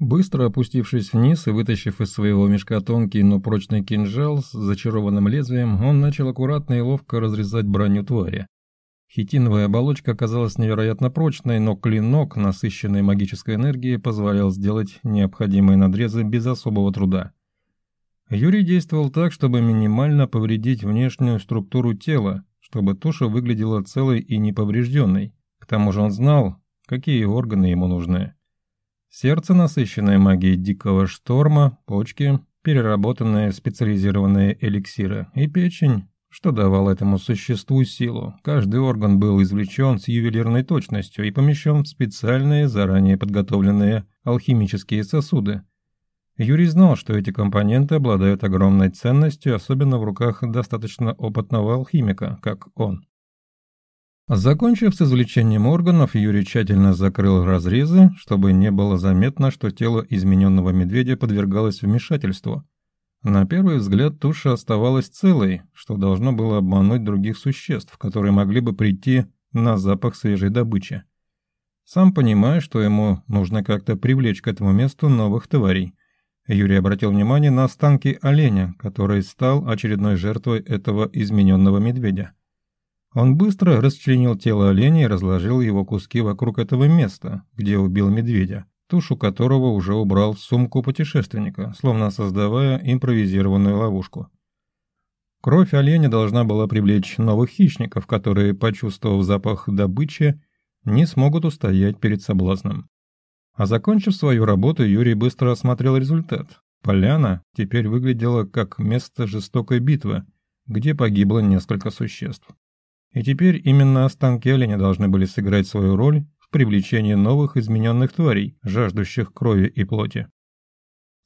Быстро опустившись вниз и вытащив из своего мешка тонкий, но прочный кинжал с зачарованным лезвием, он начал аккуратно и ловко разрезать броню твари. Хитиновая оболочка оказалась невероятно прочной, но клинок, насыщенный магической энергией, позволял сделать необходимые надрезы без особого труда. Юрий действовал так, чтобы минимально повредить внешнюю структуру тела, чтобы туша выглядела целой и неповрежденной. К тому же он знал, какие органы ему нужны. Сердце, насыщенное магией дикого шторма, почки, переработанные специализированные эликсиры и печень, что давало этому существу силу. Каждый орган был извлечен с ювелирной точностью и помещен в специальные, заранее подготовленные алхимические сосуды. Юрий знал, что эти компоненты обладают огромной ценностью, особенно в руках достаточно опытного алхимика, как он. Закончив с извлечением органов, Юрий тщательно закрыл разрезы, чтобы не было заметно, что тело измененного медведя подвергалось вмешательству. На первый взгляд туша оставалась целой, что должно было обмануть других существ, которые могли бы прийти на запах свежей добычи. Сам понимая, что ему нужно как-то привлечь к этому месту новых тварей, Юрий обратил внимание на останки оленя, который стал очередной жертвой этого измененного медведя. Он быстро расчленил тело оленя и разложил его куски вокруг этого места, где убил медведя, тушу которого уже убрал в сумку путешественника, словно создавая импровизированную ловушку. Кровь оленя должна была привлечь новых хищников, которые, почувствовав запах добычи, не смогут устоять перед соблазном. А закончив свою работу, Юрий быстро осмотрел результат. Поляна теперь выглядела как место жестокой битвы, где погибло несколько существ. И теперь именно останки оленя должны были сыграть свою роль в привлечении новых измененных тварей, жаждущих крови и плоти.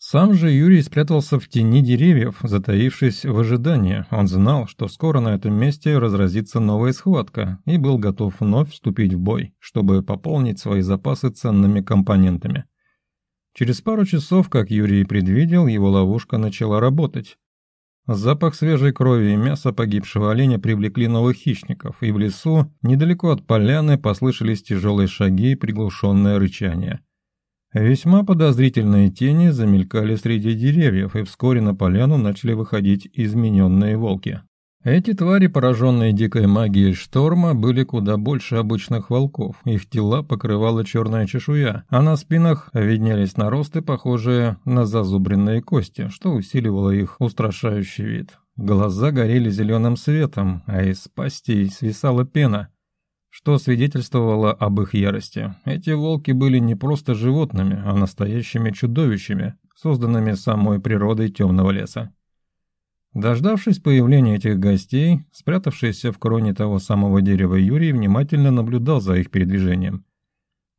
Сам же Юрий спрятался в тени деревьев, затаившись в ожидании. Он знал, что скоро на этом месте разразится новая схватка, и был готов вновь вступить в бой, чтобы пополнить свои запасы ценными компонентами. Через пару часов, как Юрий предвидел, его ловушка начала работать. Запах свежей крови и мяса погибшего оленя привлекли новых хищников, и в лесу, недалеко от поляны, послышались тяжелые шаги и приглушенное рычание. Весьма подозрительные тени замелькали среди деревьев, и вскоре на поляну начали выходить измененные волки. Эти твари, пораженные дикой магией шторма, были куда больше обычных волков. Их тела покрывала черная чешуя, а на спинах виднелись наросты, похожие на зазубренные кости, что усиливало их устрашающий вид. Глаза горели зеленым светом, а из пастей свисала пена, что свидетельствовало об их ярости. Эти волки были не просто животными, а настоящими чудовищами, созданными самой природой темного леса. Дождавшись появления этих гостей, спрятавшийся в кроне того самого дерева Юрий внимательно наблюдал за их передвижением.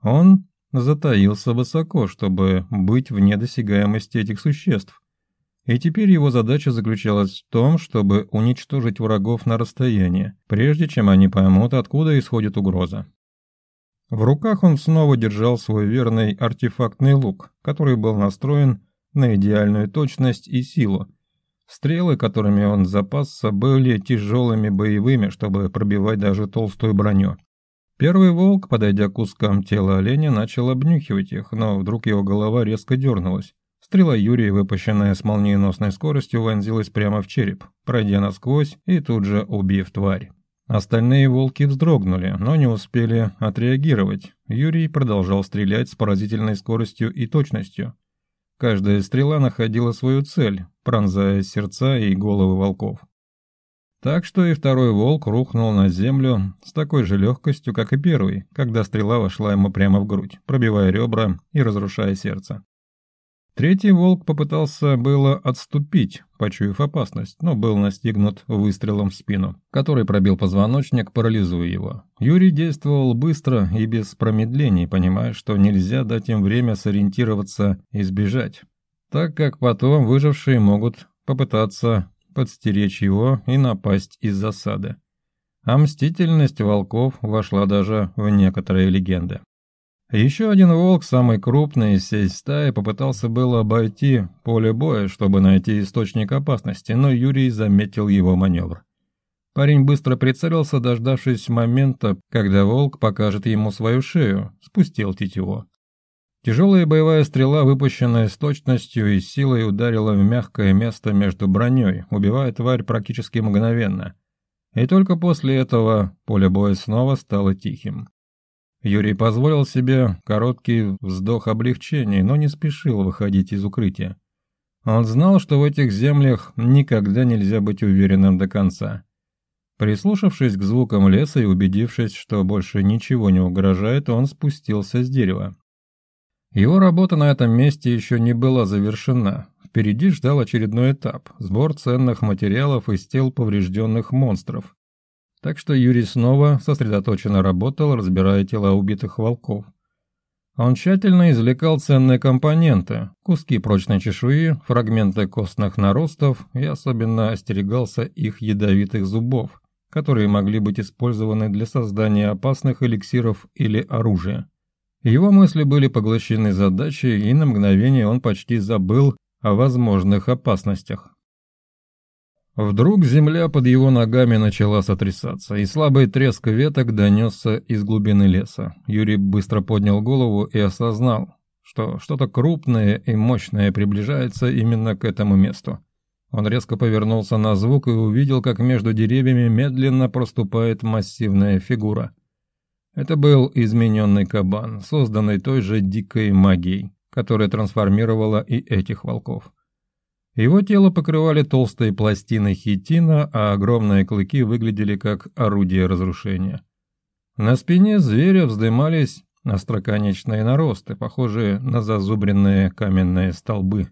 Он затаился высоко, чтобы быть вне досягаемости этих существ, и теперь его задача заключалась в том, чтобы уничтожить врагов на расстоянии, прежде чем они поймут, откуда исходит угроза. В руках он снова держал свой верный артефактный лук, который был настроен на идеальную точность и силу, Стрелы, которыми он запасся, были тяжелыми боевыми, чтобы пробивать даже толстую броню. Первый волк, подойдя к кускам тела оленя, начал обнюхивать их, но вдруг его голова резко дернулась. Стрела Юрия, выпущенная с молниеносной скоростью, вонзилась прямо в череп, пройдя насквозь и тут же убив тварь. Остальные волки вздрогнули, но не успели отреагировать. Юрий продолжал стрелять с поразительной скоростью и точностью. Каждая стрела находила свою цель, пронзая сердца и головы волков. Так что и второй волк рухнул на землю с такой же легкостью, как и первый, когда стрела вошла ему прямо в грудь, пробивая ребра и разрушая сердце. Третий волк попытался было отступить, почуяв опасность, но был настигнут выстрелом в спину, который пробил позвоночник, парализуя его. Юрий действовал быстро и без промедлений, понимая, что нельзя дать им время сориентироваться и сбежать, так как потом выжившие могут попытаться подстеречь его и напасть из засады. А мстительность волков вошла даже в некоторые легенды. Еще один волк, самый крупный из всей стаи, попытался было обойти поле боя, чтобы найти источник опасности, но Юрий заметил его маневр. Парень быстро прицелился, дождавшись момента, когда волк покажет ему свою шею, спустил тетиву. Тяжелая боевая стрела, выпущенная с точностью и силой, ударила в мягкое место между броней, убивая тварь практически мгновенно. И только после этого поле боя снова стало тихим. Юрий позволил себе короткий вздох облегчения, но не спешил выходить из укрытия. Он знал, что в этих землях никогда нельзя быть уверенным до конца. Прислушавшись к звукам леса и убедившись, что больше ничего не угрожает, он спустился с дерева. Его работа на этом месте еще не была завершена. Впереди ждал очередной этап – сбор ценных материалов из тел поврежденных монстров. Так что Юрий снова сосредоточенно работал, разбирая тела убитых волков. А он тщательно извлекал ценные компоненты, куски прочной чешуи, фрагменты костных наростов и особенно остерегался их ядовитых зубов, которые могли быть использованы для создания опасных эликсиров или оружия. Его мысли были поглощены задачей, и на мгновение он почти забыл о возможных опасностях. Вдруг земля под его ногами начала сотрясаться, и слабый треск веток донесся из глубины леса. Юрий быстро поднял голову и осознал, что что-то крупное и мощное приближается именно к этому месту. Он резко повернулся на звук и увидел, как между деревьями медленно проступает массивная фигура. Это был измененный кабан, созданный той же дикой магией, которая трансформировала и этих волков. Его тело покрывали толстые пластины хитина, а огромные клыки выглядели как орудие разрушения. На спине зверя вздымались остроконечные наросты, похожие на зазубренные каменные столбы.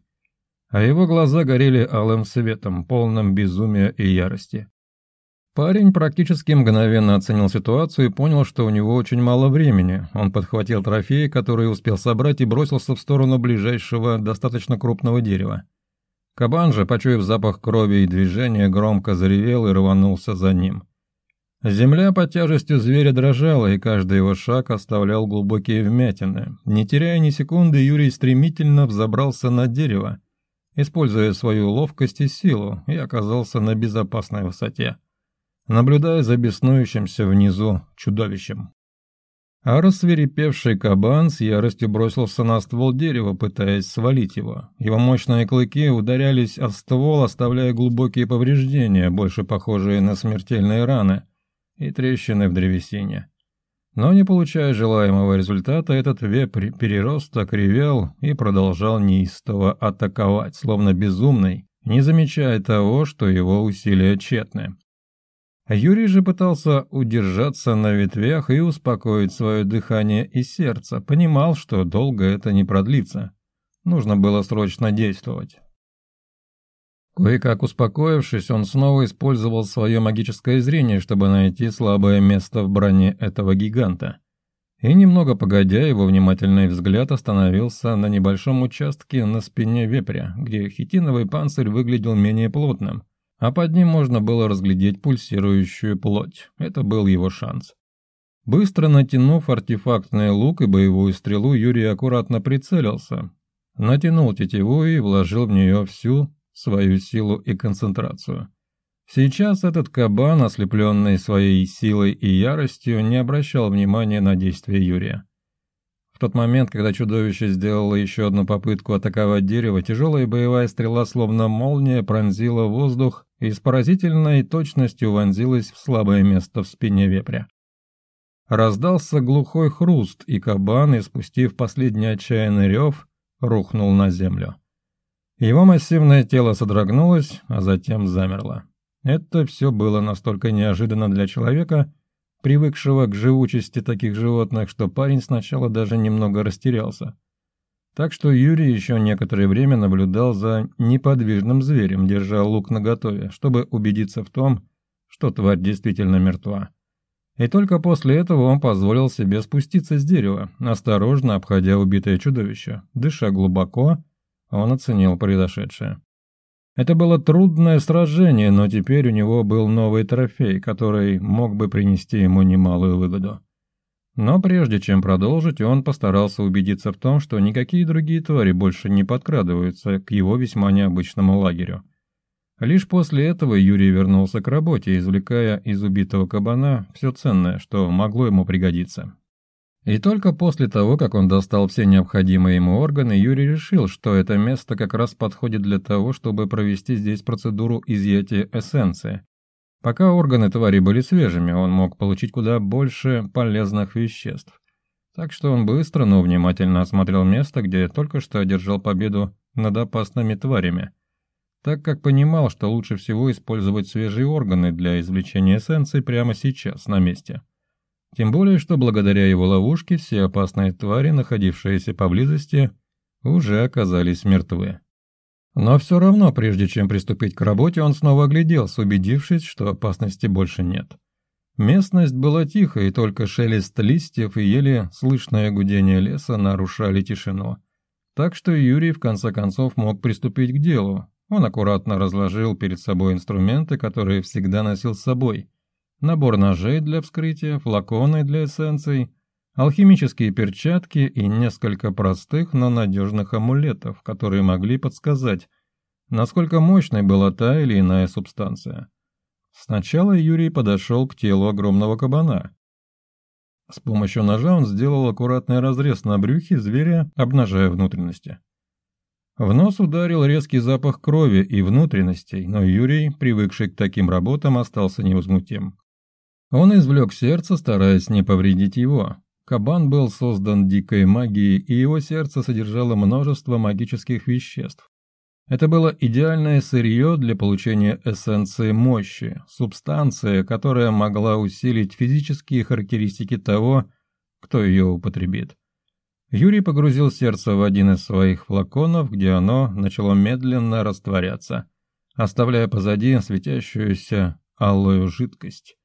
А его глаза горели алым светом, полным безумия и ярости. Парень практически мгновенно оценил ситуацию и понял, что у него очень мало времени. Он подхватил трофей, который успел собрать, и бросился в сторону ближайшего достаточно крупного дерева. Кабан же, почуяв запах крови и движения, громко заревел и рванулся за ним. Земля под тяжестью зверя дрожала, и каждый его шаг оставлял глубокие вмятины. Не теряя ни секунды, Юрий стремительно взобрался на дерево, используя свою ловкость и силу, и оказался на безопасной высоте, наблюдая за беснующимся внизу чудовищем. А рассверепевший кабан с яростью бросился на ствол дерева, пытаясь свалить его. Его мощные клыки ударялись о ствол, оставляя глубокие повреждения, больше похожие на смертельные раны, и трещины в древесине. Но не получая желаемого результата, этот вепрь переросток кривел и продолжал неистово атаковать, словно безумный, не замечая того, что его усилия тщетны. А Юрий же пытался удержаться на ветвях и успокоить свое дыхание и сердце, понимал, что долго это не продлится. Нужно было срочно действовать. Кое-как успокоившись, он снова использовал свое магическое зрение, чтобы найти слабое место в броне этого гиганта. И немного погодя, его внимательный взгляд остановился на небольшом участке на спине вепря, где хитиновый панцирь выглядел менее плотным – а под ним можно было разглядеть пульсирующую плоть. Это был его шанс. Быстро натянув артефактный лук и боевую стрелу, Юрий аккуратно прицелился. Натянул тетиву и вложил в нее всю свою силу и концентрацию. Сейчас этот кабан, ослепленный своей силой и яростью, не обращал внимания на действия Юрия тот момент, когда чудовище сделало еще одну попытку атаковать дерево, тяжелая боевая стрела, словно молния, пронзила воздух и с поразительной точностью вонзилась в слабое место в спине вепря. Раздался глухой хруст, и кабан, испустив последний отчаянный рев, рухнул на землю. Его массивное тело содрогнулось, а затем замерло. Это все было настолько неожиданно для человека, привыкшего к живучести таких животных, что парень сначала даже немного растерялся. Так что Юрий еще некоторое время наблюдал за неподвижным зверем, держа лук наготове, чтобы убедиться в том, что тварь действительно мертва. И только после этого он позволил себе спуститься с дерева, осторожно обходя убитое чудовище. Дыша глубоко, он оценил произошедшее. Это было трудное сражение, но теперь у него был новый трофей, который мог бы принести ему немалую выгоду. Но прежде чем продолжить, он постарался убедиться в том, что никакие другие твари больше не подкрадываются к его весьма необычному лагерю. Лишь после этого Юрий вернулся к работе, извлекая из убитого кабана все ценное, что могло ему пригодиться. И только после того, как он достал все необходимые ему органы, Юрий решил, что это место как раз подходит для того, чтобы провести здесь процедуру изъятия эссенции. Пока органы твари были свежими, он мог получить куда больше полезных веществ. Так что он быстро, но внимательно осмотрел место, где только что одержал победу над опасными тварями, так как понимал, что лучше всего использовать свежие органы для извлечения эссенции прямо сейчас, на месте. Тем более, что благодаря его ловушке все опасные твари, находившиеся поблизости, уже оказались мертвы. Но все равно, прежде чем приступить к работе, он снова огляделся, убедившись, что опасности больше нет. Местность была тихой, и только шелест листьев и еле слышное гудение леса нарушали тишину. Так что Юрий в конце концов мог приступить к делу. Он аккуратно разложил перед собой инструменты, которые всегда носил с собой, набор ножей для вскрытия, флаконы для эссенций, алхимические перчатки и несколько простых, но надежных амулетов, которые могли подсказать, насколько мощной была та или иная субстанция. Сначала Юрий подошел к телу огромного кабана. С помощью ножа он сделал аккуратный разрез на брюхе зверя, обнажая внутренности. В нос ударил резкий запах крови и внутренностей, но Юрий, привыкший к таким работам, остался невозмутим. Он извлек сердце, стараясь не повредить его. Кабан был создан дикой магией, и его сердце содержало множество магических веществ. Это было идеальное сырье для получения эссенции мощи, субстанции, которая могла усилить физические характеристики того, кто ее употребит. Юрий погрузил сердце в один из своих флаконов, где оно начало медленно растворяться, оставляя позади светящуюся алую жидкость.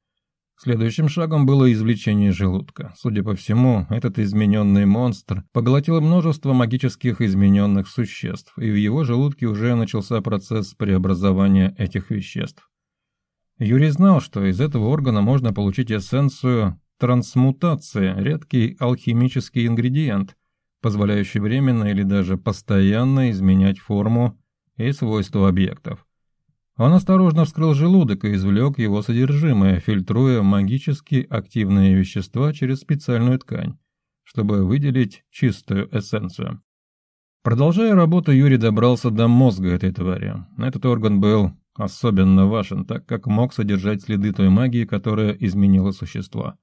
Следующим шагом было извлечение желудка. Судя по всему, этот измененный монстр поглотил множество магических измененных существ, и в его желудке уже начался процесс преобразования этих веществ. Юрий знал, что из этого органа можно получить эссенцию трансмутации, редкий алхимический ингредиент, позволяющий временно или даже постоянно изменять форму и свойства объектов. Он осторожно вскрыл желудок и извлек его содержимое, фильтруя магически активные вещества через специальную ткань, чтобы выделить чистую эссенцию. Продолжая работу, Юрий добрался до мозга этой твари. Этот орган был особенно важен, так как мог содержать следы той магии, которая изменила существо.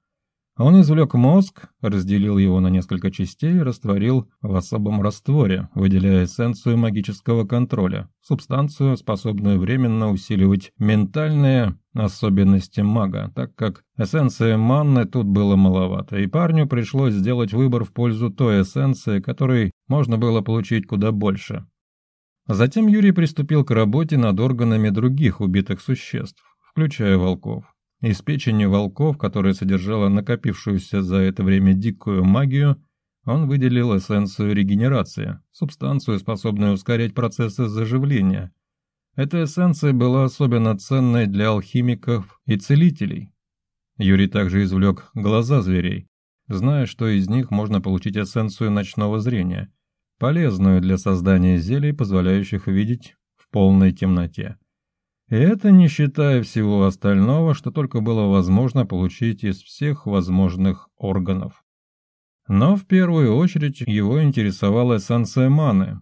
Он извлек мозг, разделил его на несколько частей и растворил в особом растворе, выделяя эссенцию магического контроля, субстанцию, способную временно усиливать ментальные особенности мага, так как эссенции манны тут было маловато, и парню пришлось сделать выбор в пользу той эссенции, которой можно было получить куда больше. Затем Юрий приступил к работе над органами других убитых существ, включая волков. Из печени волков, которая содержала накопившуюся за это время дикую магию, он выделил эссенцию регенерации, субстанцию, способную ускорять процессы заживления. Эта эссенция была особенно ценной для алхимиков и целителей. Юрий также извлек глаза зверей, зная, что из них можно получить эссенцию ночного зрения, полезную для создания зелий, позволяющих видеть в полной темноте. И это не считая всего остального, что только было возможно получить из всех возможных органов. Но в первую очередь его интересовала эссенция маны,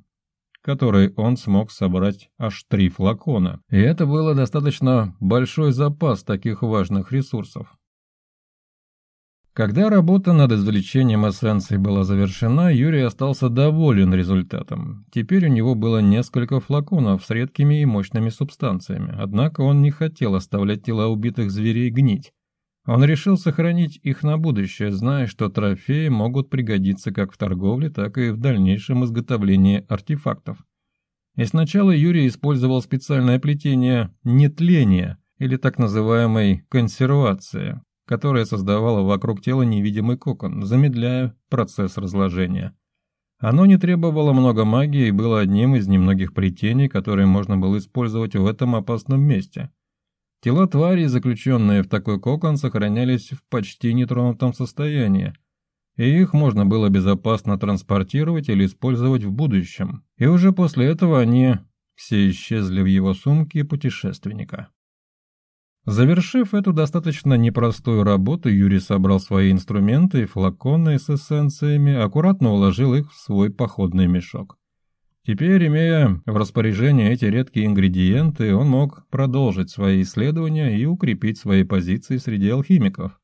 которой он смог собрать аж три флакона. И это было достаточно большой запас таких важных ресурсов. Когда работа над извлечением эссенции была завершена, Юрий остался доволен результатом. Теперь у него было несколько флаконов с редкими и мощными субстанциями, однако он не хотел оставлять тела убитых зверей гнить. Он решил сохранить их на будущее, зная, что трофеи могут пригодиться как в торговле, так и в дальнейшем изготовлении артефактов. И сначала Юрий использовал специальное плетение нетления, или так называемой консервации, которая создавала вокруг тела невидимый кокон, замедляя процесс разложения. Оно не требовало много магии и было одним из немногих плетений, которые можно было использовать в этом опасном месте. Тела тварей, заключенные в такой кокон, сохранялись в почти нетронутом состоянии, и их можно было безопасно транспортировать или использовать в будущем. И уже после этого они все исчезли в его сумке путешественника. Завершив эту достаточно непростую работу, Юрий собрал свои инструменты и флаконы с эссенциями, аккуратно уложил их в свой походный мешок. Теперь, имея в распоряжении эти редкие ингредиенты, он мог продолжить свои исследования и укрепить свои позиции среди алхимиков,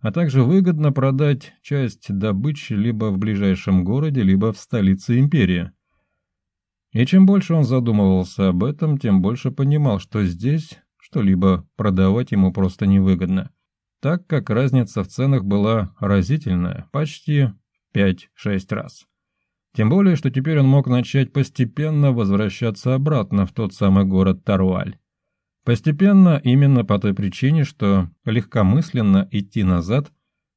а также выгодно продать часть добычи либо в ближайшем городе, либо в столице империи. И чем больше он задумывался об этом, тем больше понимал, что здесь что-либо продавать ему просто невыгодно, так как разница в ценах была разительная, почти 5-6 раз. Тем более, что теперь он мог начать постепенно возвращаться обратно в тот самый город Таруаль. Постепенно именно по той причине, что легкомысленно идти назад,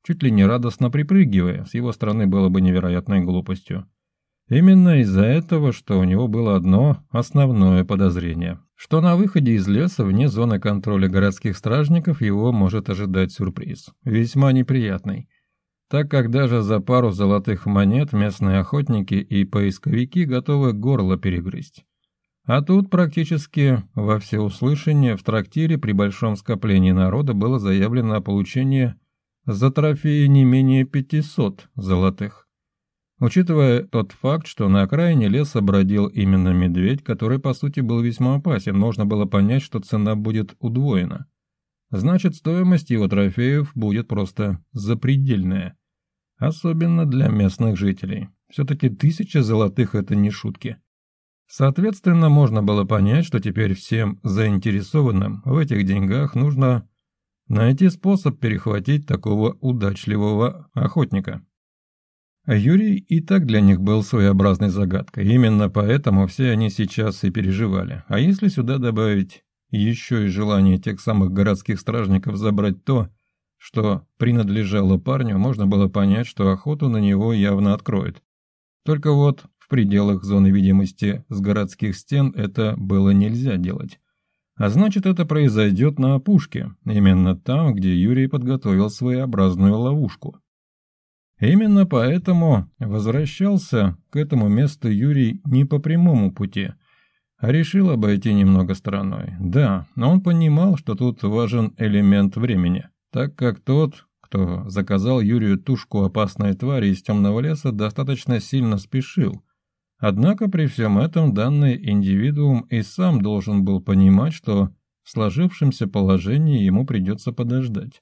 чуть ли не радостно припрыгивая, с его стороны было бы невероятной глупостью. Именно из-за этого, что у него было одно основное подозрение – что на выходе из леса вне зоны контроля городских стражников его может ожидать сюрприз, весьма неприятный, так как даже за пару золотых монет местные охотники и поисковики готовы горло перегрызть. А тут практически во всеуслышание в трактире при большом скоплении народа было заявлено о получении за трофеи не менее 500 золотых. Учитывая тот факт, что на окраине леса бродил именно медведь, который по сути был весьма опасен, можно было понять, что цена будет удвоена. Значит, стоимость его трофеев будет просто запредельная. Особенно для местных жителей. Все-таки тысяча золотых – это не шутки. Соответственно, можно было понять, что теперь всем заинтересованным в этих деньгах нужно найти способ перехватить такого удачливого охотника. А Юрий и так для них был своеобразной загадкой, именно поэтому все они сейчас и переживали. А если сюда добавить еще и желание тех самых городских стражников забрать то, что принадлежало парню, можно было понять, что охоту на него явно откроют. Только вот в пределах зоны видимости с городских стен это было нельзя делать. А значит, это произойдет на опушке, именно там, где Юрий подготовил своеобразную ловушку. Именно поэтому возвращался к этому месту Юрий не по прямому пути, а решил обойти немного стороной. Да, но он понимал, что тут важен элемент времени, так как тот, кто заказал Юрию тушку опасной твари из темного леса, достаточно сильно спешил. Однако при всем этом данный индивидуум и сам должен был понимать, что в сложившемся положении ему придется подождать.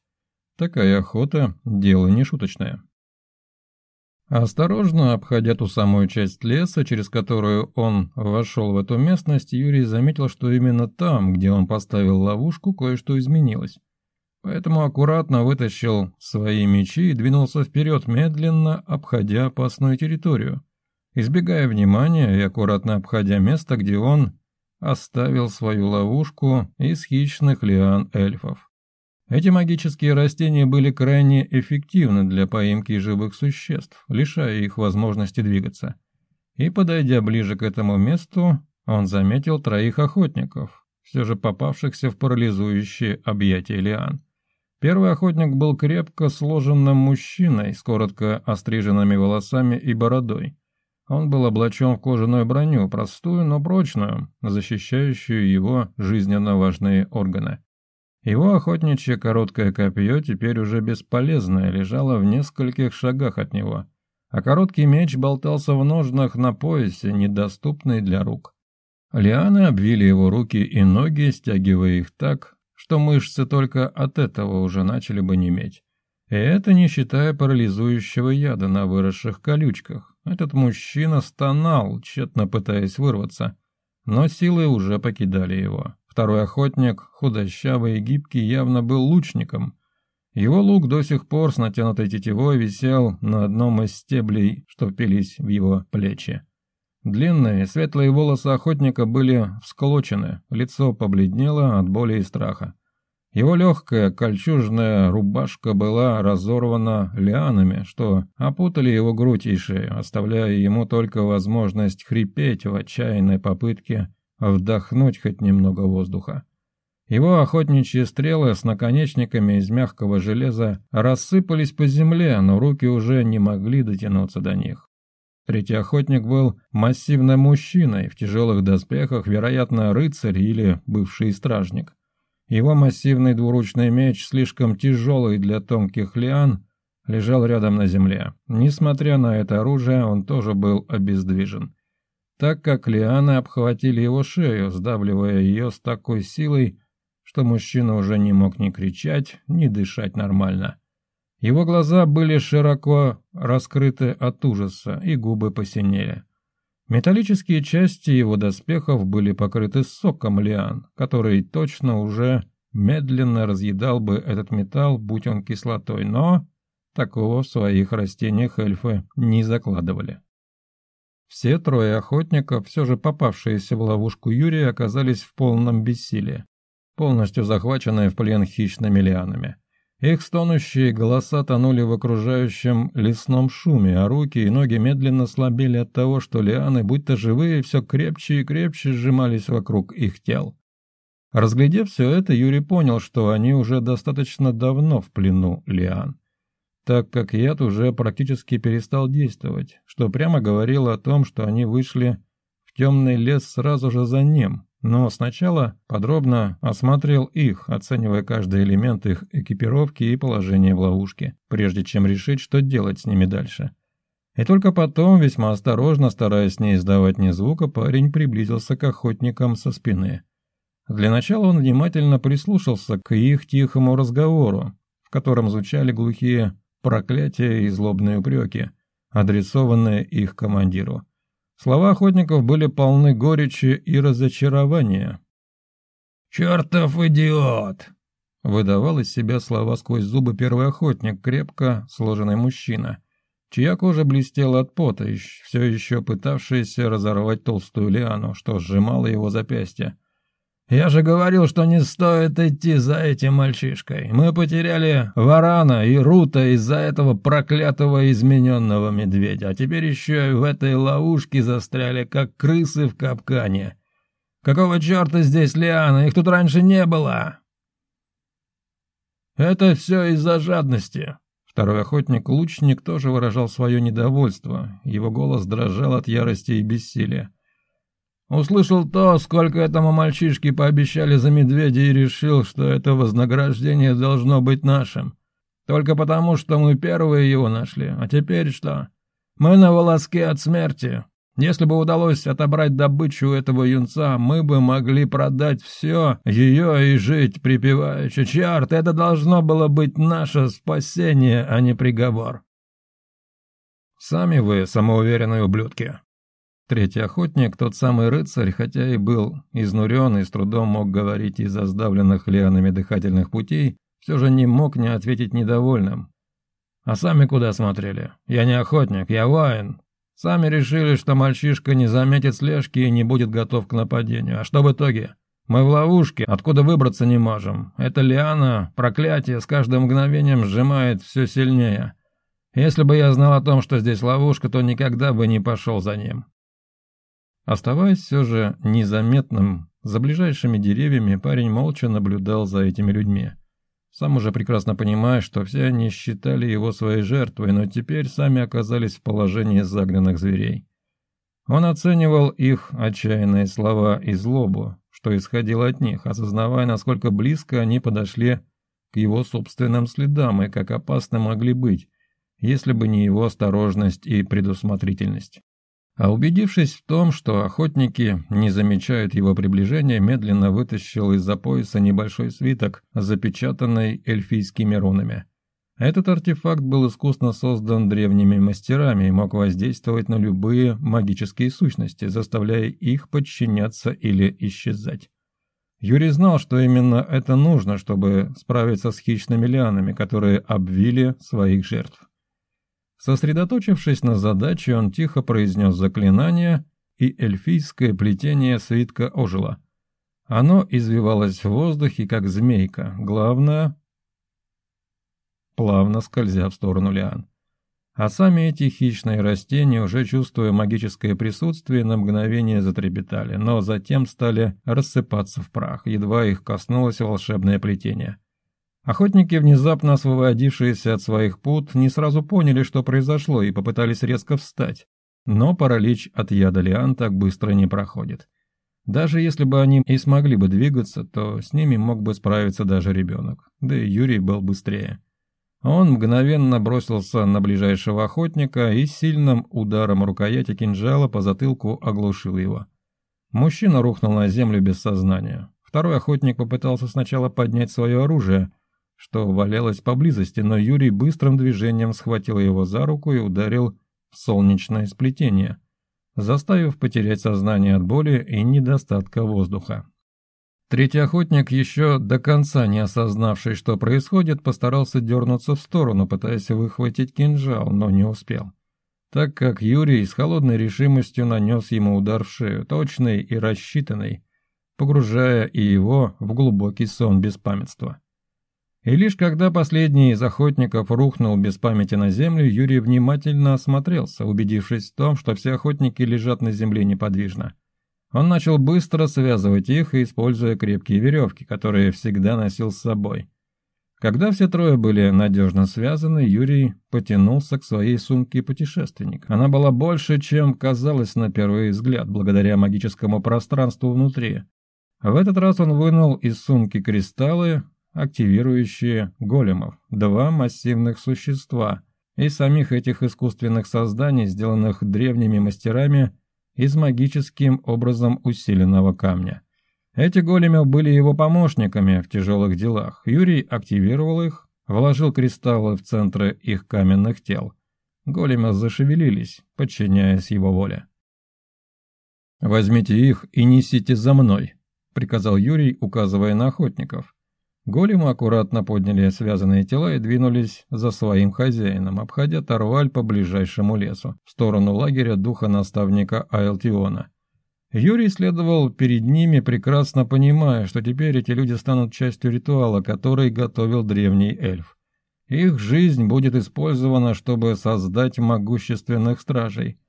Такая охота – дело не шуточное. Осторожно обходя ту самую часть леса, через которую он вошел в эту местность, Юрий заметил, что именно там, где он поставил ловушку, кое-что изменилось. Поэтому аккуратно вытащил свои мечи и двинулся вперед, медленно обходя опасную территорию, избегая внимания и аккуратно обходя место, где он оставил свою ловушку из хищных лиан эльфов. Эти магические растения были крайне эффективны для поимки живых существ, лишая их возможности двигаться. И, подойдя ближе к этому месту, он заметил троих охотников, все же попавшихся в парализующие объятия лиан. Первый охотник был крепко сложенным мужчиной с коротко остриженными волосами и бородой. Он был облачен в кожаную броню, простую, но прочную, защищающую его жизненно важные органы. Его охотничье короткое копье, теперь уже бесполезное, лежало в нескольких шагах от него, а короткий меч болтался в ножнах на поясе, недоступный для рук. Лианы обвили его руки и ноги, стягивая их так, что мышцы только от этого уже начали бы неметь. И это не считая парализующего яда на выросших колючках. Этот мужчина стонал, тщетно пытаясь вырваться, но силы уже покидали его. Второй охотник, худощавый и гибкий, явно был лучником. Его лук до сих пор с натянутой тетивой висел на одном из стеблей, что впились в его плечи. Длинные, светлые волосы охотника были всколочены, лицо побледнело от боли и страха. Его легкая кольчужная рубашка была разорвана лианами, что опутали его грудь и шею, оставляя ему только возможность хрипеть в отчаянной попытке а вдохнуть хоть немного воздуха. Его охотничьи стрелы с наконечниками из мягкого железа рассыпались по земле, но руки уже не могли дотянуться до них. Третий охотник был массивным мужчиной, в тяжелых доспехах, вероятно, рыцарь или бывший стражник. Его массивный двуручный меч, слишком тяжелый для тонких лиан, лежал рядом на земле. Несмотря на это оружие, он тоже был обездвижен так как лианы обхватили его шею, сдавливая ее с такой силой, что мужчина уже не мог ни кричать, ни дышать нормально. Его глаза были широко раскрыты от ужаса, и губы посинели. Металлические части его доспехов были покрыты соком лиан, который точно уже медленно разъедал бы этот металл, будь он кислотой, но такого в своих растениях эльфы не закладывали. Все трое охотников, все же попавшиеся в ловушку Юрия, оказались в полном бессилии, полностью захваченные в плен хищными лианами. Их стонущие голоса тонули в окружающем лесном шуме, а руки и ноги медленно слабели от того, что лианы, будь то живые, все крепче и крепче сжимались вокруг их тел. Разглядев все это, Юрий понял, что они уже достаточно давно в плену лиан так как яд уже практически перестал действовать, что прямо говорило о том, что они вышли в темный лес сразу же за ним, но сначала подробно осмотрел их, оценивая каждый элемент их экипировки и положение в ловушке, прежде чем решить, что делать с ними дальше. И только потом, весьма осторожно, стараясь не издавать ни звука, парень приблизился к охотникам со спины. Для начала он внимательно прислушался к их тихому разговору, в котором звучали глухие проклятия и злобные упреки, адресованные их командиру. Слова охотников были полны горечи и разочарования. «Чертов идиот!» — выдавал из себя слова сквозь зубы первый охотник, крепко сложенный мужчина, чья кожа блестела от пота, все еще пытавшийся разорвать толстую лиану, что сжимало его запястье. Я же говорил, что не стоит идти за этим мальчишкой. Мы потеряли Варана и Рута из-за этого проклятого измененного медведя, а теперь еще и в этой ловушке застряли, как крысы в капкане. Какого черта здесь Лиана? Их тут раньше не было!» «Это все из-за жадности». Второй охотник-лучник тоже выражал свое недовольство. Его голос дрожал от ярости и бессилия. Услышал то, сколько этому мальчишке пообещали за медведя и решил, что это вознаграждение должно быть нашим. Только потому, что мы первые его нашли. А теперь что? Мы на волоске от смерти. Если бы удалось отобрать добычу этого юнца, мы бы могли продать все ее и жить припеваючи. Черт, это должно было быть наше спасение, а не приговор. Сами вы самоуверенные ублюдки. Третий охотник, тот самый рыцарь, хотя и был изнурен и с трудом мог говорить из-за сдавленных лианами дыхательных путей, все же не мог не ответить недовольным. «А сами куда смотрели? Я не охотник, я воин. Сами решили, что мальчишка не заметит слежки и не будет готов к нападению. А что в итоге? Мы в ловушке, откуда выбраться не можем. Это лиана, проклятие, с каждым мгновением сжимает все сильнее. Если бы я знал о том, что здесь ловушка, то никогда бы не пошел за ним. Оставаясь все же незаметным, за ближайшими деревьями парень молча наблюдал за этими людьми. Сам уже прекрасно понимая, что все они считали его своей жертвой, но теперь сами оказались в положении загнанных зверей. Он оценивал их отчаянные слова и злобу, что исходило от них, осознавая, насколько близко они подошли к его собственным следам и как опасны могли быть, если бы не его осторожность и предусмотрительность. А убедившись в том, что охотники не замечают его приближения, медленно вытащил из-за пояса небольшой свиток, запечатанный эльфийскими рунами. Этот артефакт был искусно создан древними мастерами и мог воздействовать на любые магические сущности, заставляя их подчиняться или исчезать. Юрий знал, что именно это нужно, чтобы справиться с хищными лианами, которые обвили своих жертв. Сосредоточившись на задаче, он тихо произнес заклинание, и эльфийское плетение свитка ожило. Оно извивалось в воздухе, как змейка. Главное плавно скользя в сторону лиан. А сами эти хищные растения, уже чувствуя магическое присутствие, на мгновение затребетали, но затем стали рассыпаться в прах, едва их коснулось волшебное плетение. Охотники, внезапно освободившиеся от своих пут, не сразу поняли, что произошло, и попытались резко встать. Но паралич от яда лиан так быстро не проходит. Даже если бы они и смогли бы двигаться, то с ними мог бы справиться даже ребенок. Да и Юрий был быстрее. Он мгновенно бросился на ближайшего охотника и сильным ударом рукояти кинжала по затылку оглушил его. Мужчина рухнул на землю без сознания. Второй охотник попытался сначала поднять свое оружие – что валялось поблизости, но Юрий быстрым движением схватил его за руку и ударил в солнечное сплетение, заставив потерять сознание от боли и недостатка воздуха. Третий охотник, еще до конца не осознавший, что происходит, постарался дернуться в сторону, пытаясь выхватить кинжал, но не успел, так как Юрий с холодной решимостью нанес ему удар в шею, точный и рассчитанный, погружая и его в глубокий сон беспамятства. И лишь когда последний из охотников рухнул без памяти на землю, Юрий внимательно осмотрелся, убедившись в том, что все охотники лежат на земле неподвижно. Он начал быстро связывать их, используя крепкие веревки, которые всегда носил с собой. Когда все трое были надежно связаны, Юрий потянулся к своей сумке путешественника. Она была больше, чем казалось на первый взгляд, благодаря магическому пространству внутри. В этот раз он вынул из сумки кристаллы, активирующие големов, два массивных существа и самих этих искусственных созданий, сделанных древними мастерами из магическим образом усиленного камня. Эти големы были его помощниками в тяжелых делах. Юрий активировал их, вложил кристаллы в центры их каменных тел. Големы зашевелились, подчиняясь его воле. «Возьмите их и несите за мной», — приказал Юрий, указывая на охотников. Големы аккуратно подняли связанные тела и двинулись за своим хозяином, обходя Тарваль по ближайшему лесу, в сторону лагеря духа наставника Айлтиона. Юрий следовал перед ними, прекрасно понимая, что теперь эти люди станут частью ритуала, который готовил древний эльф. Их жизнь будет использована, чтобы создать могущественных стражей.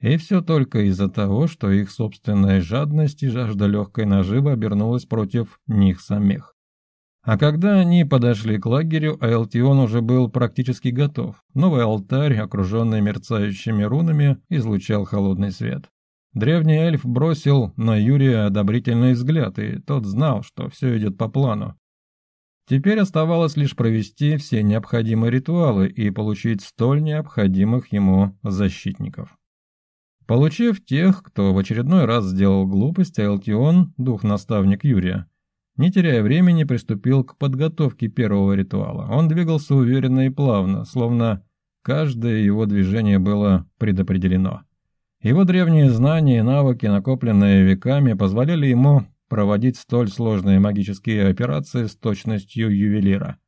И все только из-за того, что их собственная жадность и жажда легкой наживы обернулась против них самих. А когда они подошли к лагерю, Айлтион уже был практически готов. Новый алтарь, окруженный мерцающими рунами, излучал холодный свет. Древний эльф бросил на Юрия одобрительный взгляд, и тот знал, что все идет по плану. Теперь оставалось лишь провести все необходимые ритуалы и получить столь необходимых ему защитников. Получив тех, кто в очередной раз сделал глупость, Айлтион, дух-наставник Юрия, не теряя времени, приступил к подготовке первого ритуала. Он двигался уверенно и плавно, словно каждое его движение было предопределено. Его древние знания и навыки, накопленные веками, позволяли ему проводить столь сложные магические операции с точностью ювелира.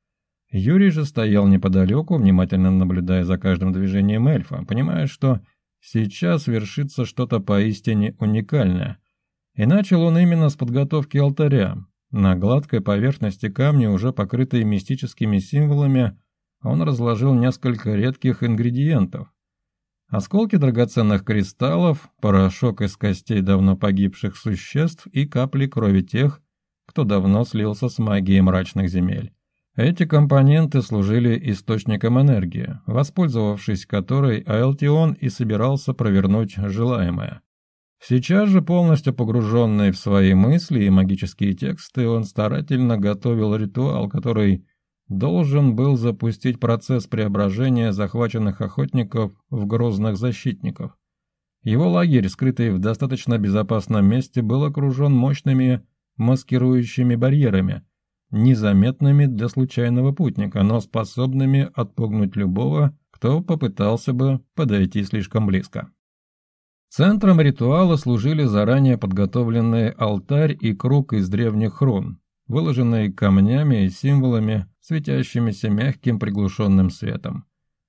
Юрий же стоял неподалеку, внимательно наблюдая за каждым движением эльфа, понимая, что сейчас вершится что-то поистине уникальное. И начал он именно с подготовки алтаря, на гладкой поверхности камня, уже покрытой мистическими символами, он разложил несколько редких ингредиентов. Осколки драгоценных кристаллов, порошок из костей давно погибших существ и капли крови тех, кто давно слился с магией мрачных земель. Эти компоненты служили источником энергии, воспользовавшись которой Аэлтион и собирался провернуть желаемое. Сейчас же, полностью погруженный в свои мысли и магические тексты, он старательно готовил ритуал, который должен был запустить процесс преображения захваченных охотников в грозных защитников. Его лагерь, скрытый в достаточно безопасном месте, был окружен мощными маскирующими барьерами, незаметными для случайного путника, но способными отпугнуть любого, кто попытался бы подойти слишком близко. Центром ритуала служили заранее подготовленные алтарь и круг из древних рун, выложенные камнями и символами, светящимися мягким приглушенным светом.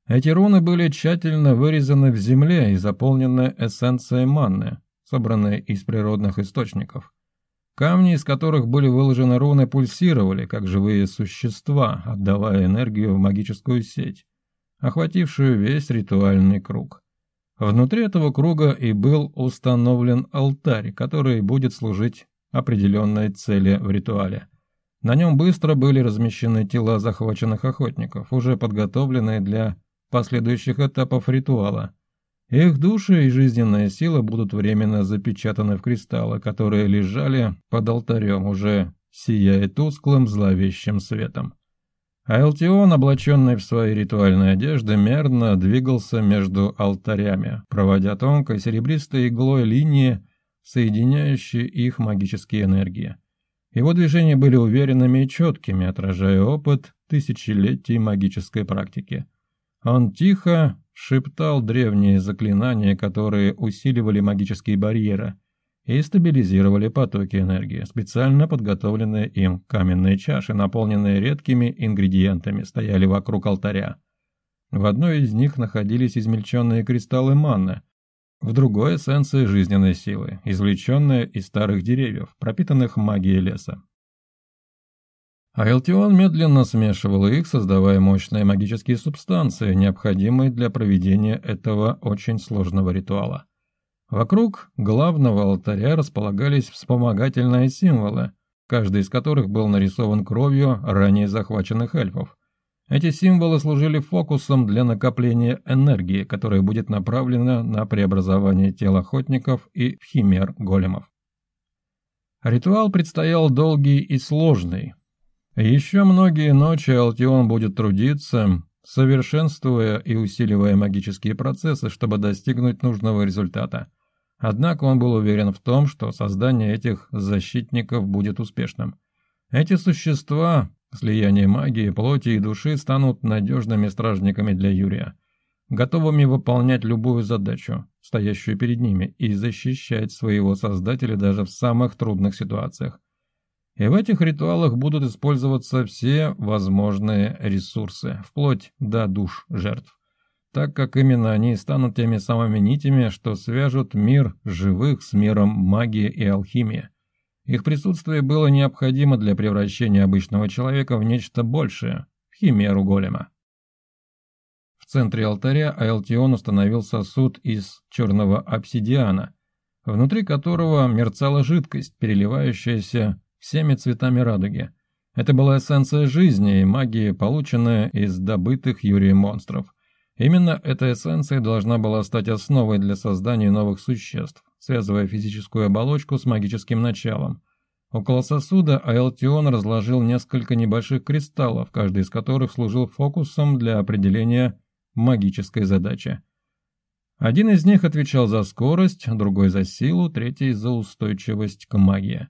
Эти руны были тщательно вырезаны в земле и заполнены эссенцией манны, собранной из природных источников. Камни, из которых были выложены руны, пульсировали, как живые существа, отдавая энергию в магическую сеть, охватившую весь ритуальный круг. Внутри этого круга и был установлен алтарь, который будет служить определенной цели в ритуале. На нем быстро были размещены тела захваченных охотников, уже подготовленные для последующих этапов ритуала. Их души и жизненная сила будут временно запечатаны в кристаллы, которые лежали под алтарем, уже сияя тусклым зловещим светом. Алтион, облаченный в свои ритуальные одежды, мерно двигался между алтарями, проводя тонкой серебристой иглой линии, соединяющие их магические энергии. Его движения были уверенными и четкими, отражая опыт тысячелетий магической практики. Он тихо шептал древние заклинания, которые усиливали магические барьеры – и стабилизировали потоки энергии, специально подготовленные им каменные чаши, наполненные редкими ингредиентами, стояли вокруг алтаря. В одной из них находились измельченные кристаллы манны, в другой – эссенция жизненной силы, извлеченная из старых деревьев, пропитанных магией леса. А медленно смешивал их, создавая мощные магические субстанции, необходимые для проведения этого очень сложного ритуала. Вокруг главного алтаря располагались вспомогательные символы, каждый из которых был нарисован кровью ранее захваченных эльфов. Эти символы служили фокусом для накопления энергии, которая будет направлена на преобразование тел охотников и химер големов. Ритуал предстоял долгий и сложный. Еще многие ночи Алтион будет трудиться, совершенствуя и усиливая магические процессы, чтобы достигнуть нужного результата – Однако он был уверен в том, что создание этих защитников будет успешным. Эти существа, слияние магии, плоти и души, станут надежными стражниками для Юрия, готовыми выполнять любую задачу, стоящую перед ними, и защищать своего создателя даже в самых трудных ситуациях. И в этих ритуалах будут использоваться все возможные ресурсы, вплоть до душ жертв так как именно они станут теми самыми нитями, что свяжут мир живых с миром магии и алхимии. Их присутствие было необходимо для превращения обычного человека в нечто большее, в химеру голема. В центре алтаря Айлтион установил сосуд из черного обсидиана, внутри которого мерцала жидкость, переливающаяся всеми цветами радуги. Это была эссенция жизни и магии, полученная из добытых Юрием монстров. Именно эта эссенция должна была стать основой для создания новых существ, связывая физическую оболочку с магическим началом. Около сосуда Аэлтион разложил несколько небольших кристаллов, каждый из которых служил фокусом для определения магической задачи. Один из них отвечал за скорость, другой за силу, третий за устойчивость к магии.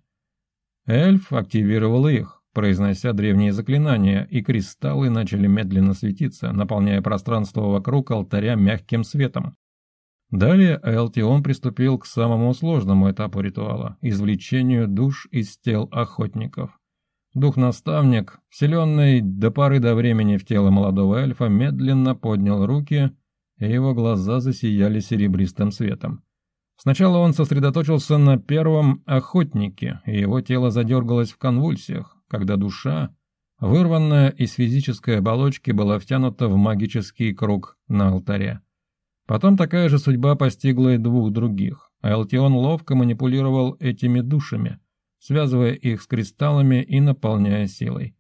Эльф активировал их, произнося древние заклинания, и кристаллы начали медленно светиться, наполняя пространство вокруг алтаря мягким светом. Далее Элтион приступил к самому сложному этапу ритуала – извлечению душ из тел охотников. Дух-наставник, вселенный до поры до времени в тело молодого эльфа, медленно поднял руки, и его глаза засияли серебристым светом. Сначала он сосредоточился на первом охотнике, и его тело задергалось в конвульсиях, когда душа, вырванная из физической оболочки, была втянута в магический круг на алтаре. Потом такая же судьба постигла и двух других. Алтион ловко манипулировал этими душами, связывая их с кристаллами и наполняя силой.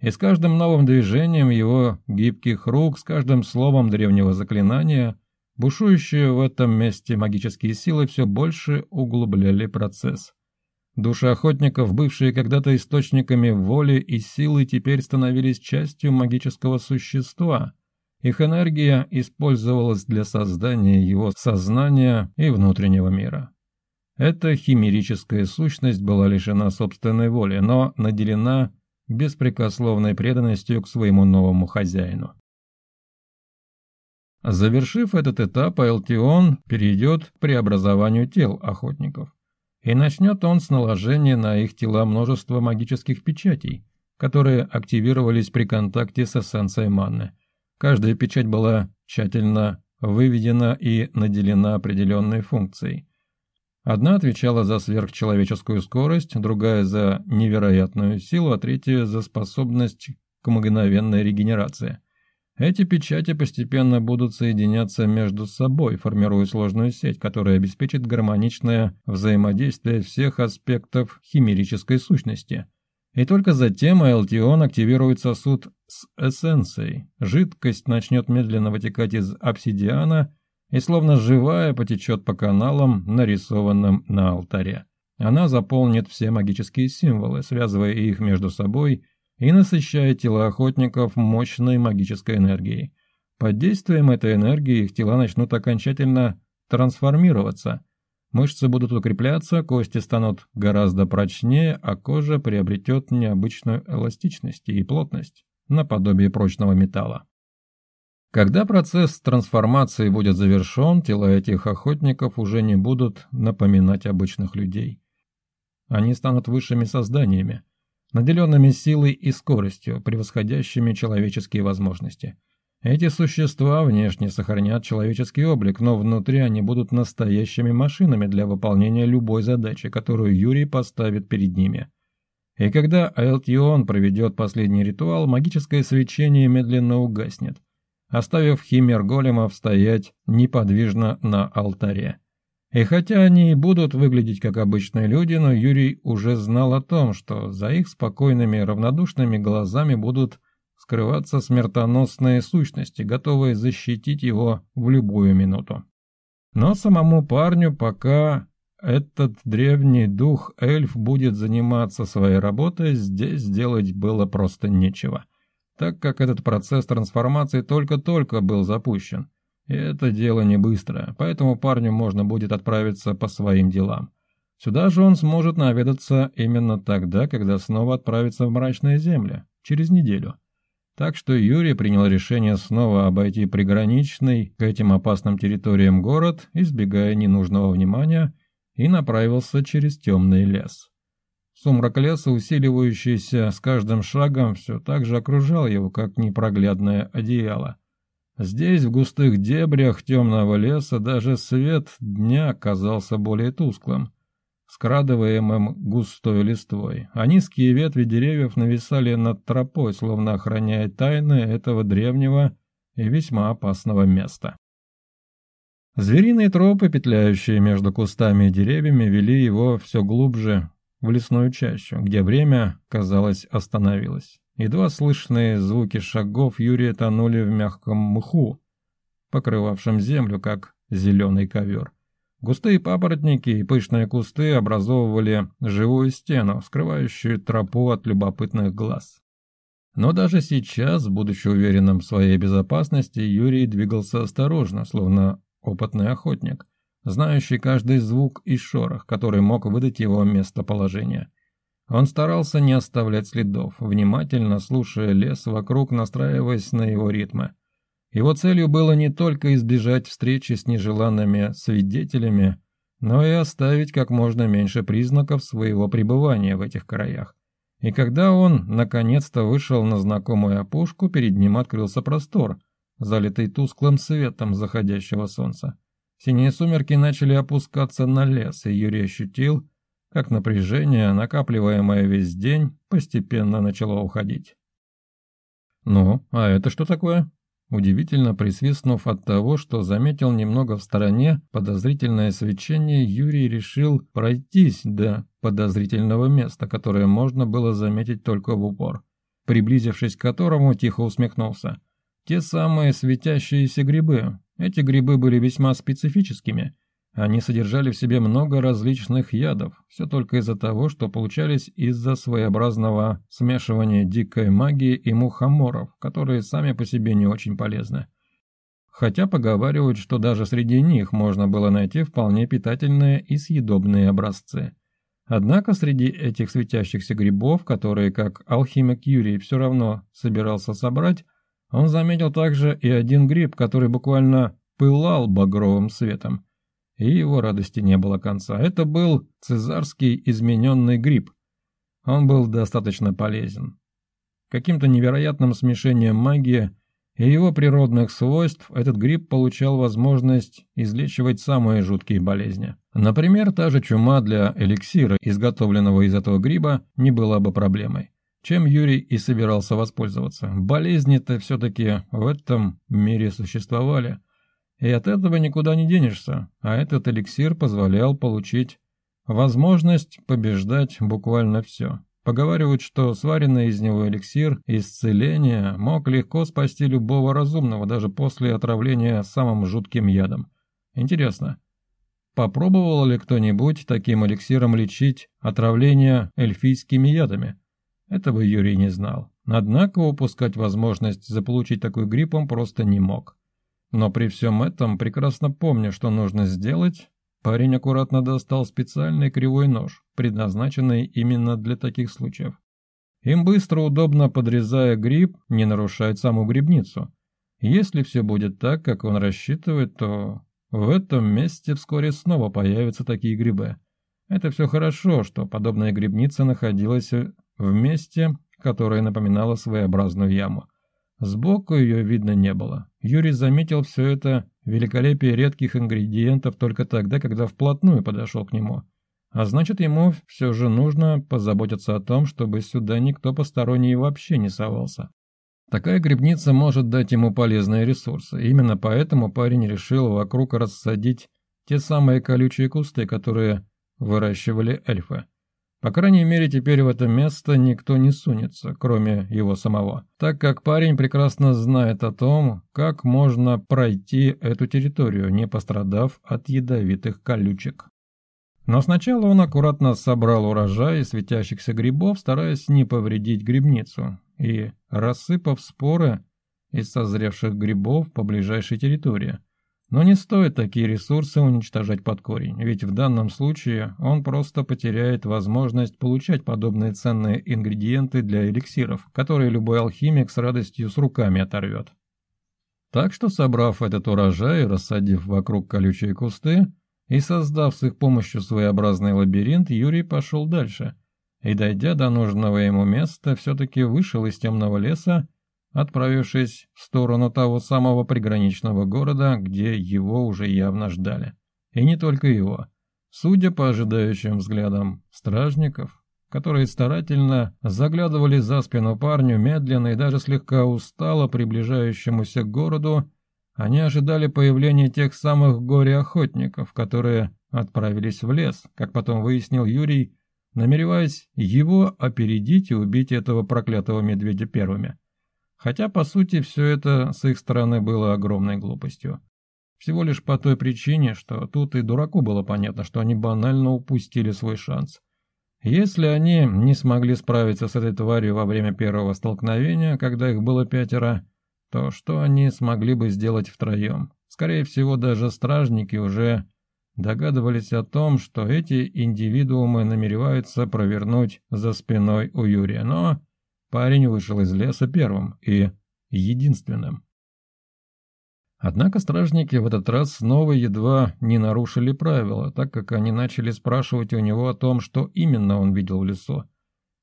И с каждым новым движением его гибких рук, с каждым словом древнего заклинания, бушующие в этом месте магические силы все больше углубляли процесс. Души охотников, бывшие когда-то источниками воли и силы, теперь становились частью магического существа. Их энергия использовалась для создания его сознания и внутреннего мира. Эта химерическая сущность была лишена собственной воли, но наделена беспрекословной преданностью к своему новому хозяину. Завершив этот этап, Алтион перейдет к преобразованию тел охотников и начнет он с наложения на их тела множества магических печатей, которые активировались при контакте с эссенцией манны. Каждая печать была тщательно выведена и наделена определенной функцией. Одна отвечала за сверхчеловеческую скорость, другая за невероятную силу, а третья за способность к мгновенной регенерации. Эти печати постепенно будут соединяться между собой, формируя сложную сеть, которая обеспечит гармоничное взаимодействие всех аспектов химерической сущности. И только затем Алтион активирует сосуд с эссенцией. Жидкость начнет медленно вытекать из обсидиана и словно живая потечет по каналам, нарисованным на алтаре. Она заполнит все магические символы, связывая их между собой – и насыщая тела охотников мощной магической энергией. Под действием этой энергии их тела начнут окончательно трансформироваться. Мышцы будут укрепляться, кости станут гораздо прочнее, а кожа приобретет необычную эластичность и плотность, наподобие прочного металла. Когда процесс трансформации будет завершен, тела этих охотников уже не будут напоминать обычных людей. Они станут высшими созданиями – наделенными силой и скоростью, превосходящими человеческие возможности. Эти существа внешне сохранят человеческий облик, но внутри они будут настоящими машинами для выполнения любой задачи, которую Юрий поставит перед ними. И когда Айлтион проведет последний ритуал, магическое свечение медленно угаснет, оставив химер големов стоять неподвижно на алтаре. И хотя они и будут выглядеть как обычные люди, но Юрий уже знал о том, что за их спокойными равнодушными глазами будут скрываться смертоносные сущности, готовые защитить его в любую минуту. Но самому парню пока этот древний дух-эльф будет заниматься своей работой, здесь делать было просто нечего, так как этот процесс трансформации только-только был запущен – это дело не быстро, поэтому парню можно будет отправиться по своим делам. Сюда же он сможет наведаться именно тогда, когда снова отправится в мрачные земли, через неделю. Так что Юрий принял решение снова обойти приграничный к этим опасным территориям город, избегая ненужного внимания, и направился через темный лес. Сумрак леса, усиливающийся с каждым шагом, все так же окружал его, как непроглядное одеяло – Здесь, в густых дебрях темного леса, даже свет дня казался более тусклым, скрадываемым густой листвой, а низкие ветви деревьев нависали над тропой, словно охраняя тайны этого древнего и весьма опасного места. Звериные тропы, петляющие между кустами и деревьями, вели его все глубже в лесную чащу, где время, казалось, остановилось. Едва слышные звуки шагов Юрия тонули в мягком мху, покрывавшем землю, как зеленый ковер. Густые папоротники и пышные кусты образовывали живую стену, скрывающую тропу от любопытных глаз. Но даже сейчас, будучи уверенным в своей безопасности, Юрий двигался осторожно, словно опытный охотник, знающий каждый звук и шорох, который мог выдать его местоположение. Он старался не оставлять следов, внимательно слушая лес вокруг, настраиваясь на его ритмы. Его целью было не только избежать встречи с нежеланными свидетелями, но и оставить как можно меньше признаков своего пребывания в этих краях. И когда он, наконец-то, вышел на знакомую опушку, перед ним открылся простор, залитый тусклым светом заходящего солнца. Синие сумерки начали опускаться на лес, и Юрий ощутил, как напряжение, накапливаемое весь день, постепенно начало уходить. «Ну, а это что такое?» Удивительно присвистнув от того, что заметил немного в стороне подозрительное свечение, Юрий решил пройтись до подозрительного места, которое можно было заметить только в упор, приблизившись к которому, тихо усмехнулся. Те самые светящиеся грибы. Эти грибы были весьма специфическими – они содержали в себе много различных ядов, все только из-за того, что получались из-за своеобразного смешивания дикой магии и мухоморов, которые сами по себе не очень полезны. Хотя поговаривают, что даже среди них можно было найти вполне питательные и съедобные образцы. Однако среди этих светящихся грибов, которые, как алхимик Юрий все равно собирался собрать, он заметил также и один гриб, который буквально пылал багровым светом и его радости не было конца. Это был цезарский измененный гриб. Он был достаточно полезен. Каким-то невероятным смешением магии и его природных свойств этот гриб получал возможность излечивать самые жуткие болезни. Например, та же чума для эликсира, изготовленного из этого гриба, не была бы проблемой. Чем Юрий и собирался воспользоваться. Болезни-то все-таки в этом мире существовали – и от этого никуда не денешься, а этот эликсир позволял получить возможность побеждать буквально все. Поговаривают, что сваренный из него эликсир исцеления мог легко спасти любого разумного даже после отравления самым жутким ядом. Интересно, попробовал ли кто-нибудь таким эликсиром лечить отравление эльфийскими ядами? Этого Юрий не знал. Однако упускать возможность заполучить такой грипп он просто не мог. Но при всем этом, прекрасно помню, что нужно сделать, парень аккуратно достал специальный кривой нож, предназначенный именно для таких случаев. Им быстро, удобно подрезая гриб, не нарушает саму грибницу. Если все будет так, как он рассчитывает, то в этом месте вскоре снова появятся такие грибы. Это все хорошо, что подобная грибница находилась в месте, которое напоминало своеобразную яму. Сбоку ее видно не было. Юрий заметил все это великолепие редких ингредиентов только тогда, когда вплотную подошел к нему. А значит, ему все же нужно позаботиться о том, чтобы сюда никто посторонний вообще не совался. Такая грибница может дать ему полезные ресурсы. Именно поэтому парень решил вокруг рассадить те самые колючие кусты, которые выращивали эльфы. По крайней мере, теперь в это место никто не сунется, кроме его самого, так как парень прекрасно знает о том, как можно пройти эту территорию, не пострадав от ядовитых колючек. Но сначала он аккуратно собрал урожай светящихся грибов, стараясь не повредить грибницу, и, рассыпав споры из созревших грибов по ближайшей территории, но не стоит такие ресурсы уничтожать под корень, ведь в данном случае он просто потеряет возможность получать подобные ценные ингредиенты для эликсиров, которые любой алхимик с радостью с руками оторвет. Так что, собрав этот урожай, рассадив вокруг колючие кусты и создав с их помощью своеобразный лабиринт, Юрий пошел дальше и, дойдя до нужного ему места, все-таки вышел из темного леса отправившись в сторону того самого приграничного города, где его уже явно ждали. И не только его. Судя по ожидающим взглядам стражников, которые старательно заглядывали за спину парню медленно и даже слегка устало приближающемуся к городу, они ожидали появления тех самых горе-охотников, которые отправились в лес, как потом выяснил Юрий, намереваясь его опередить и убить этого проклятого медведя первыми. Хотя, по сути, все это с их стороны было огромной глупостью. Всего лишь по той причине, что тут и дураку было понятно, что они банально упустили свой шанс. Если они не смогли справиться с этой тварью во время первого столкновения, когда их было пятеро, то что они смогли бы сделать втроем? Скорее всего, даже стражники уже догадывались о том, что эти индивидуумы намереваются провернуть за спиной у Юрия, но Парень вышел из леса первым и единственным. Однако стражники в этот раз снова едва не нарушили правила, так как они начали спрашивать у него о том, что именно он видел в лесу,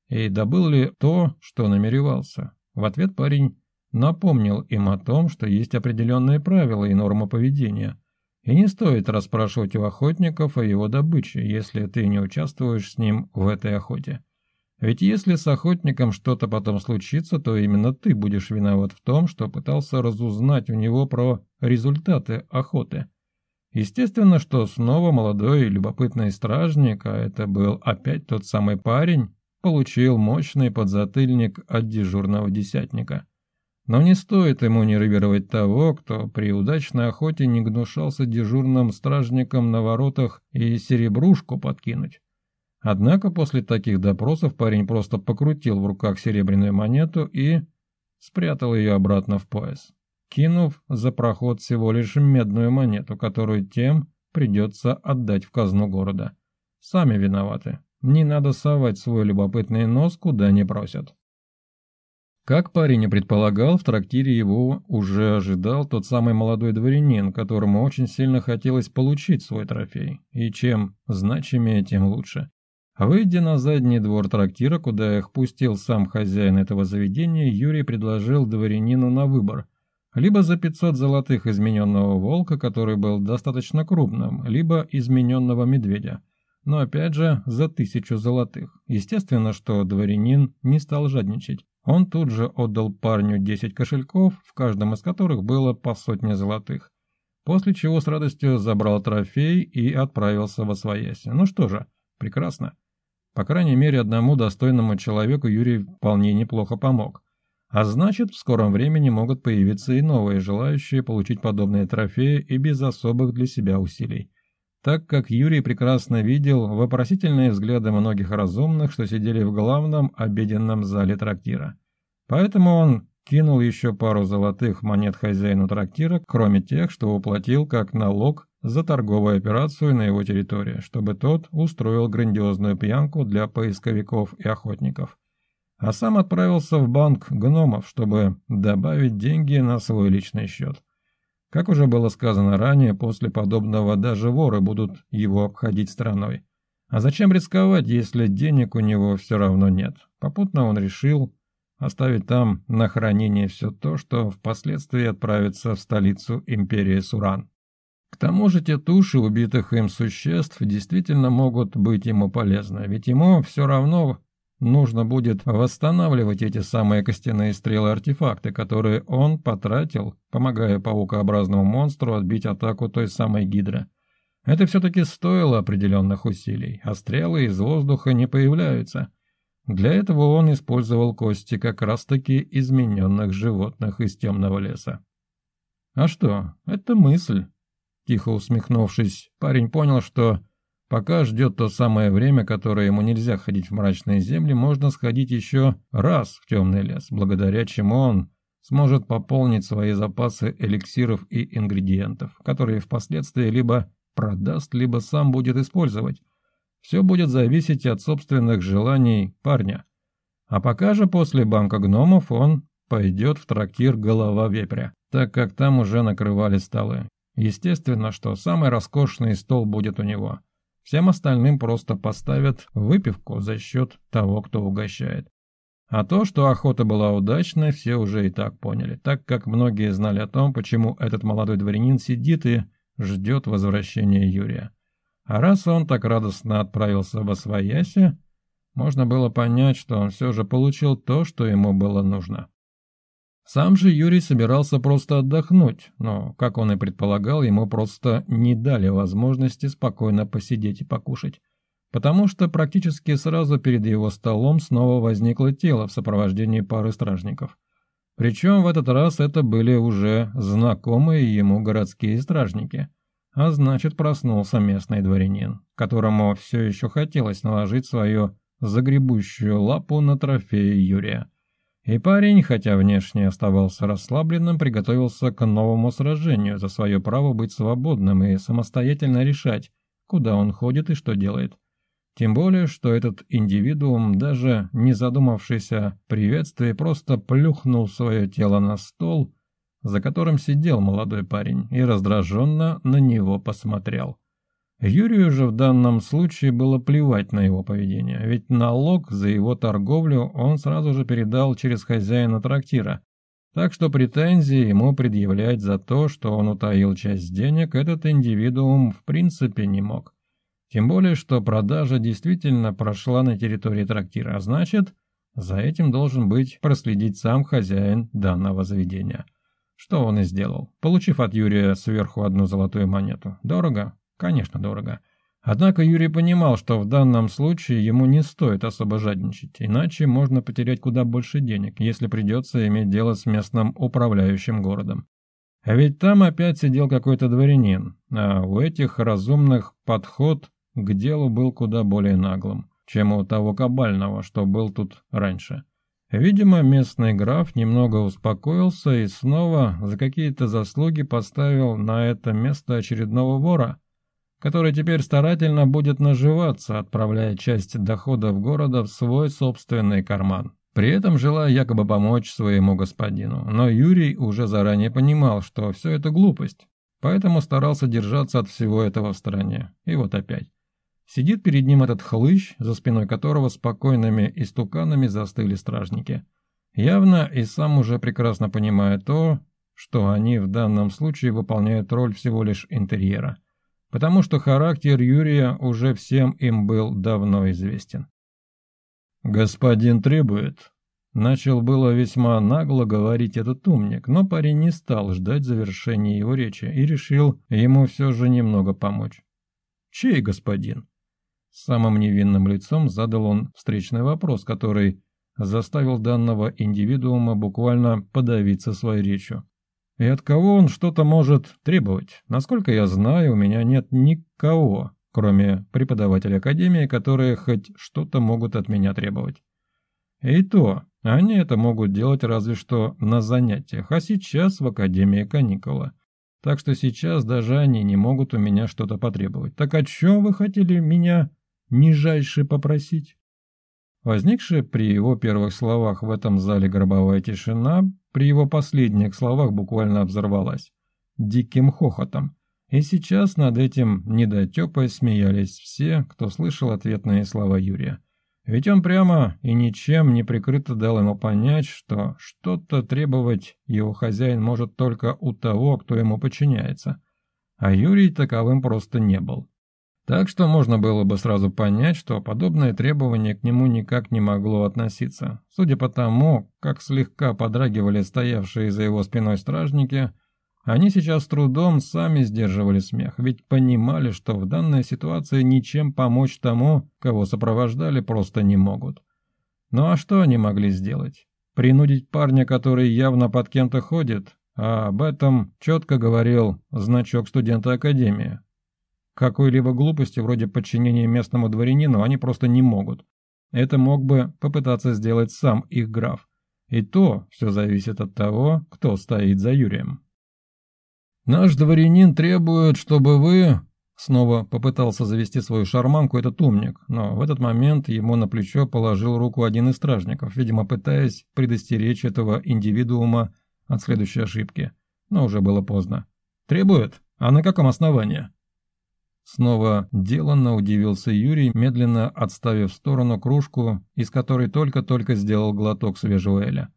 и добыл ли то, что намеревался. В ответ парень напомнил им о том, что есть определенные правила и нормы поведения, и не стоит расспрашивать у охотников о его добыче, если ты не участвуешь с ним в этой охоте. Ведь если с охотником что-то потом случится, то именно ты будешь виноват в том, что пытался разузнать у него про результаты охоты. Естественно, что снова молодой и любопытный стражник, а это был опять тот самый парень, получил мощный подзатыльник от дежурного десятника. Но не стоит ему нервировать того, кто при удачной охоте не гнушался дежурным стражником на воротах и серебрушку подкинуть. Однако после таких допросов парень просто покрутил в руках серебряную монету и спрятал ее обратно в пояс, кинув за проход всего лишь медную монету, которую тем придется отдать в казну города. Сами виноваты. Не надо совать свой любопытный нос, куда не просят. Как парень и предполагал, в трактире его уже ожидал тот самый молодой дворянин, которому очень сильно хотелось получить свой трофей. И чем значимее, тем лучше. Выйдя на задний двор трактира, куда их пустил сам хозяин этого заведения, Юрий предложил дворянину на выбор. Либо за 500 золотых измененного волка, который был достаточно крупным, либо измененного медведя. Но опять же, за тысячу золотых. Естественно, что дворянин не стал жадничать. Он тут же отдал парню 10 кошельков, в каждом из которых было по сотне золотых. После чего с радостью забрал трофей и отправился во свояси. Ну что же, прекрасно. По крайней мере, одному достойному человеку Юрий вполне неплохо помог. А значит, в скором времени могут появиться и новые желающие получить подобные трофеи и без особых для себя усилий. Так как Юрий прекрасно видел вопросительные взгляды многих разумных, что сидели в главном обеденном зале трактира. Поэтому он кинул еще пару золотых монет хозяину трактира, кроме тех, что уплатил как налог за торговую операцию на его территории, чтобы тот устроил грандиозную пьянку для поисковиков и охотников. А сам отправился в банк гномов, чтобы добавить деньги на свой личный счет. Как уже было сказано ранее, после подобного даже воры будут его обходить страной. А зачем рисковать, если денег у него все равно нет? Попутно он решил оставить там на хранение все то, что впоследствии отправится в столицу империи Суран. К тому же те туши убитых им существ действительно могут быть ему полезны, ведь ему все равно нужно будет восстанавливать эти самые костяные стрелы-артефакты, которые он потратил, помогая паукообразному монстру отбить атаку той самой гидры. Это все-таки стоило определенных усилий, а стрелы из воздуха не появляются. Для этого он использовал кости как раз-таки измененных животных из темного леса. А что, это мысль. Тихо усмехнувшись, парень понял, что пока ждет то самое время, которое ему нельзя ходить в мрачные земли, можно сходить еще раз в темный лес, благодаря чему он сможет пополнить свои запасы эликсиров и ингредиентов, которые впоследствии либо продаст, либо сам будет использовать. Все будет зависеть от собственных желаний парня. А пока же после банка гномов он пойдет в трактир «Голова вепря», так как там уже накрывали столы. Естественно, что самый роскошный стол будет у него. Всем остальным просто поставят выпивку за счет того, кто угощает. А то, что охота была удачной, все уже и так поняли, так как многие знали о том, почему этот молодой дворянин сидит и ждет возвращения Юрия. А раз он так радостно отправился в Освояси, можно было понять, что он все же получил то, что ему было нужно. Сам же Юрий собирался просто отдохнуть, но, как он и предполагал, ему просто не дали возможности спокойно посидеть и покушать. Потому что практически сразу перед его столом снова возникло тело в сопровождении пары стражников. Причем в этот раз это были уже знакомые ему городские стражники. А значит, проснулся местный дворянин, которому все еще хотелось наложить свою загребущую лапу на трофеи Юрия. И парень, хотя внешне оставался расслабленным, приготовился к новому сражению за свое право быть свободным и самостоятельно решать, куда он ходит и что делает. Тем более, что этот индивидуум, даже не задумавшийся о приветствии, просто плюхнул свое тело на стол, за которым сидел молодой парень, и раздраженно на него посмотрел. Юрию же в данном случае было плевать на его поведение, ведь налог за его торговлю он сразу же передал через хозяина трактира, так что претензии ему предъявлять за то, что он утаил часть денег, этот индивидуум в принципе не мог. Тем более, что продажа действительно прошла на территории трактира, а значит, за этим должен быть проследить сам хозяин данного заведения. Что он и сделал, получив от Юрия сверху одну золотую монету. Дорого, Конечно, дорого. Однако Юрий понимал, что в данном случае ему не стоит особо жадничать, иначе можно потерять куда больше денег, если придется иметь дело с местным управляющим городом. А ведь там опять сидел какой-то дворянин, а у этих разумных подход к делу был куда более наглым, чем у того кабального, что был тут раньше. Видимо, местный граф немного успокоился и снова за какие-то заслуги поставил на это место очередного вора – который теперь старательно будет наживаться, отправляя часть дохода в города в свой собственный карман при этом желая якобы помочь своему господину. Но Юрий уже заранее понимал, что все это глупость, поэтому старался держаться от всего этого в стороне. И вот опять. Сидит перед ним этот хлыщ, за спиной которого спокойными истуканами застыли стражники. Явно и сам уже прекрасно понимая то, что они в данном случае выполняют роль всего лишь интерьера – потому что характер Юрия уже всем им был давно известен. «Господин требует», — начал было весьма нагло говорить этот умник, но парень не стал ждать завершения его речи и решил ему все же немного помочь. «Чей господин?» С самым невинным лицом задал он встречный вопрос, который заставил данного индивидуума буквально подавиться своей речью. И от кого он что-то может требовать? Насколько я знаю, у меня нет никого, кроме преподавателей Академии, которые хоть что-то могут от меня требовать. И то, они это могут делать разве что на занятиях, а сейчас в Академии каникула. Так что сейчас даже они не могут у меня что-то потребовать. Так о чем вы хотели меня нижайше попросить? Возникшая при его первых словах в этом зале гробовая тишина при его последних словах буквально взорвалась. Диким хохотом. И сейчас над этим недотепой смеялись все, кто слышал ответные слова Юрия. Ведь он прямо и ничем не прикрыто дал ему понять, что что-то требовать его хозяин может только у того, кто ему подчиняется. А Юрий таковым просто не был. Так что можно было бы сразу понять, что подобное требование к нему никак не могло относиться. Судя по тому, как слегка подрагивали стоявшие за его спиной стражники, они сейчас трудом сами сдерживали смех, ведь понимали, что в данной ситуации ничем помочь тому, кого сопровождали, просто не могут. Ну а что они могли сделать? Принудить парня, который явно под кем-то ходит? А об этом четко говорил значок студента Академии. Какой-либо глупости, вроде подчинения местному дворянину, они просто не могут. Это мог бы попытаться сделать сам их граф. И то все зависит от того, кто стоит за Юрием. «Наш дворянин требует, чтобы вы...» Снова попытался завести свою шарманку этот умник, но в этот момент ему на плечо положил руку один из стражников, видимо, пытаясь предостеречь этого индивидуума от следующей ошибки. Но уже было поздно. «Требует? А на каком основании?» Снова деланно удивился Юрий, медленно отставив в сторону кружку, из которой только-только сделал глоток свежего эля.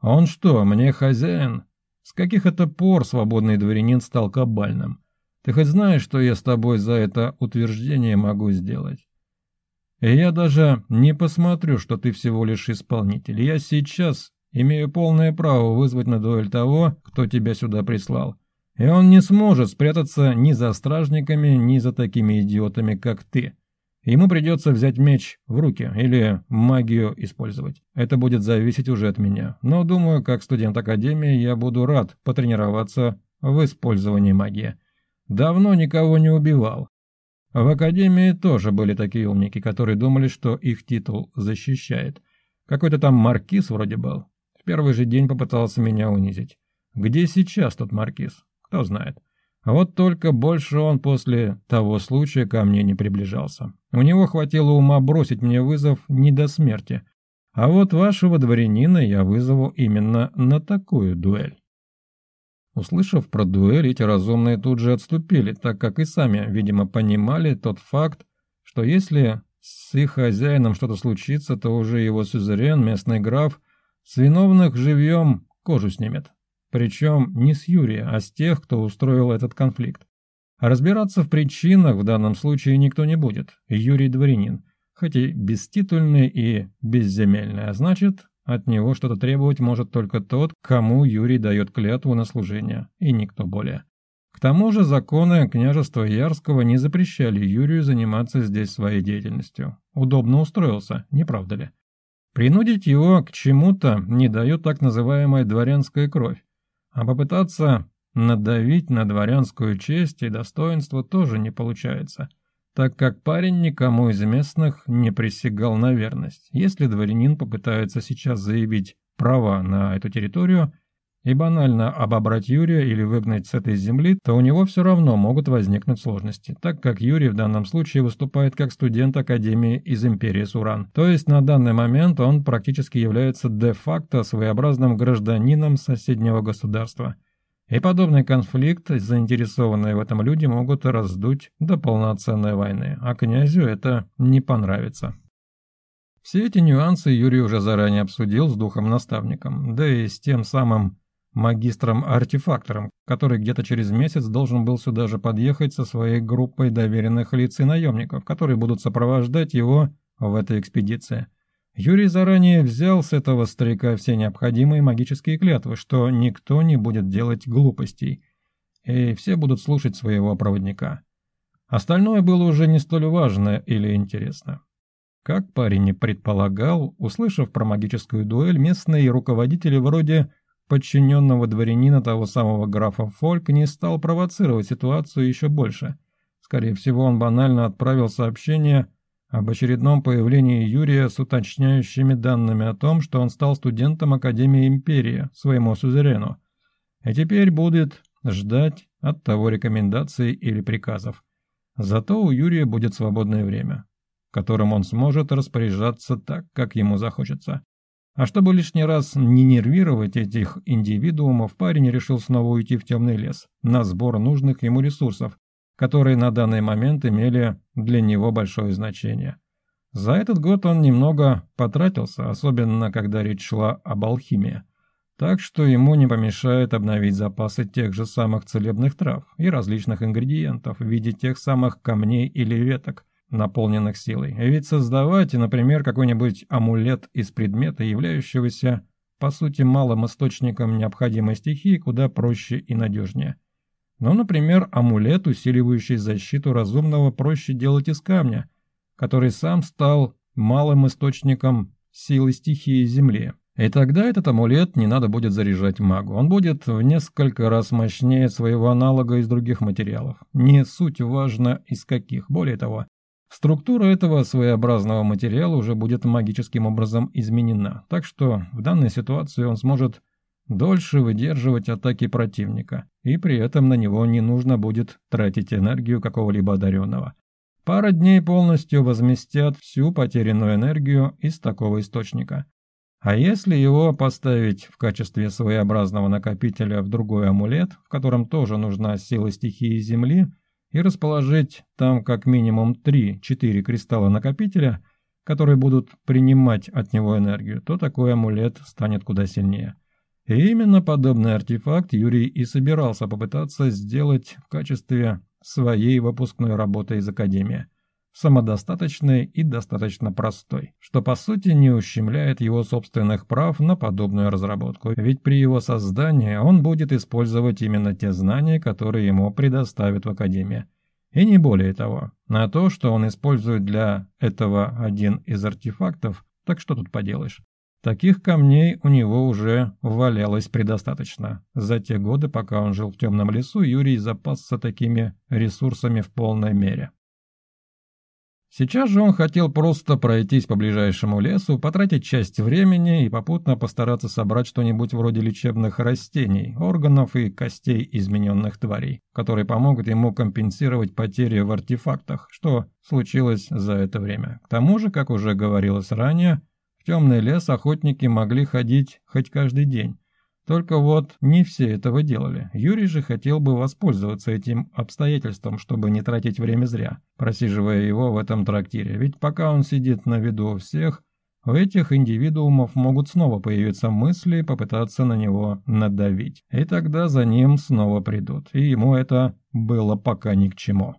«А «Он что, мне хозяин? С каких это пор свободный дворянин стал кабальным? Ты хоть знаешь, что я с тобой за это утверждение могу сделать?» И я даже не посмотрю, что ты всего лишь исполнитель. Я сейчас имею полное право вызвать на дуэль того, кто тебя сюда прислал. И он не сможет спрятаться ни за стражниками, ни за такими идиотами, как ты. Ему придется взять меч в руки или магию использовать. Это будет зависеть уже от меня. Но думаю, как студент Академии, я буду рад потренироваться в использовании магии. Давно никого не убивал. В Академии тоже были такие умники, которые думали, что их титул защищает. Какой-то там маркиз вроде был. В первый же день попытался меня унизить. Где сейчас тот маркиз? Кто знает. А вот только больше он после того случая ко мне не приближался. У него хватило ума бросить мне вызов не до смерти. А вот вашего дворянина я вызову именно на такую дуэль. Услышав про дуэль, эти разумные тут же отступили, так как и сами, видимо, понимали тот факт, что если с их хозяином что-то случится, то уже его сюзерен, местный граф, с виновных живьем кожу снимет. Причем не с Юрия, а с тех, кто устроил этот конфликт. Разбираться в причинах в данном случае никто не будет. Юрий дворянин, хоть и беститульный и безземельный, а значит, от него что-то требовать может только тот, кому Юрий дает клятву на служение, и никто более. К тому же законы княжества Ярского не запрещали Юрию заниматься здесь своей деятельностью. Удобно устроился, не правда ли? Принудить его к чему-то не дает так называемая дворянская кровь. А попытаться надавить на дворянскую честь и достоинство тоже не получается, так как парень никому из местных не присягал на верность. Если дворянин попытается сейчас заявить права на эту территорию – и банально обобрать Юрия или выгнать с этой земли, то у него все равно могут возникнуть сложности, так как Юрий в данном случае выступает как студент Академии из Империи Суран. То есть на данный момент он практически является де-факто своеобразным гражданином соседнего государства. И подобный конфликт, заинтересованные в этом люди могут раздуть до полноценной войны, а князю это не понравится. Все эти нюансы Юрий уже заранее обсудил с духом-наставником, да и с тем самым магистром-артефактором, который где-то через месяц должен был сюда же подъехать со своей группой доверенных лиц и наемников, которые будут сопровождать его в этой экспедиции. Юрий заранее взял с этого старика все необходимые магические клятвы, что никто не будет делать глупостей, и все будут слушать своего проводника. Остальное было уже не столь важно или интересно. Как парень и предполагал, услышав про магическую дуэль, местные руководители вроде подчиненного дворянина того самого графа Фольк не стал провоцировать ситуацию еще больше. Скорее всего, он банально отправил сообщение об очередном появлении Юрия с уточняющими данными о том, что он стал студентом Академии Империи, своему сузерену, и теперь будет ждать от того рекомендаций или приказов. Зато у Юрия будет свободное время, которым он сможет распоряжаться так, как ему захочется. А чтобы лишний раз не нервировать этих индивидуумов, парень решил снова уйти в темный лес на сбор нужных ему ресурсов, которые на данный момент имели для него большое значение. За этот год он немного потратился, особенно когда речь шла об алхимии. Так что ему не помешает обновить запасы тех же самых целебных трав и различных ингредиентов в виде тех самых камней или веток, наполненных силой. А ведь создавать, например, какой-нибудь амулет из предмета, являющегося, по сути, малым источником необходимой стихии, куда проще и надежнее. Но, например, амулет, усиливающий защиту разумного, проще делать из камня, который сам стал малым источником силы стихии Земли. И тогда этот амулет не надо будет заряжать магу. Он будет в несколько раз мощнее своего аналога из других материалов. Не суть важно из каких. Более того, Структура этого своеобразного материала уже будет магическим образом изменена, так что в данной ситуации он сможет дольше выдерживать атаки противника, и при этом на него не нужно будет тратить энергию какого-либо одаренного. Пара дней полностью возместят всю потерянную энергию из такого источника. А если его поставить в качестве своеобразного накопителя в другой амулет, в котором тоже нужна сила стихии Земли – и расположить там как минимум 3-4 кристалла накопителя, которые будут принимать от него энергию, то такой амулет станет куда сильнее. И именно подобный артефакт Юрий и собирался попытаться сделать в качестве своей выпускной работы из Академии самодостаточной и достаточно простой, что по сути не ущемляет его собственных прав на подобную разработку, ведь при его создании он будет использовать именно те знания, которые ему предоставит в Академии. И не более того, на то, что он использует для этого один из артефактов, так что тут поделаешь. Таких камней у него уже валялось предостаточно. За те годы, пока он жил в темном лесу, Юрий запасся такими ресурсами в полной мере. Сейчас же он хотел просто пройтись по ближайшему лесу, потратить часть времени и попутно постараться собрать что-нибудь вроде лечебных растений, органов и костей измененных тварей, которые помогут ему компенсировать потери в артефактах, что случилось за это время. К тому же, как уже говорилось ранее, в темный лес охотники могли ходить хоть каждый день, только вот не все этого делали. Юрий же хотел бы воспользоваться этим обстоятельством, чтобы не тратить время зря, просиживая его в этом трактире. Ведь пока он сидит на виду у всех, у этих индивидуумов могут снова появиться мысли и попытаться на него надавить. И тогда за ним снова придут. И ему это было пока ни к чему.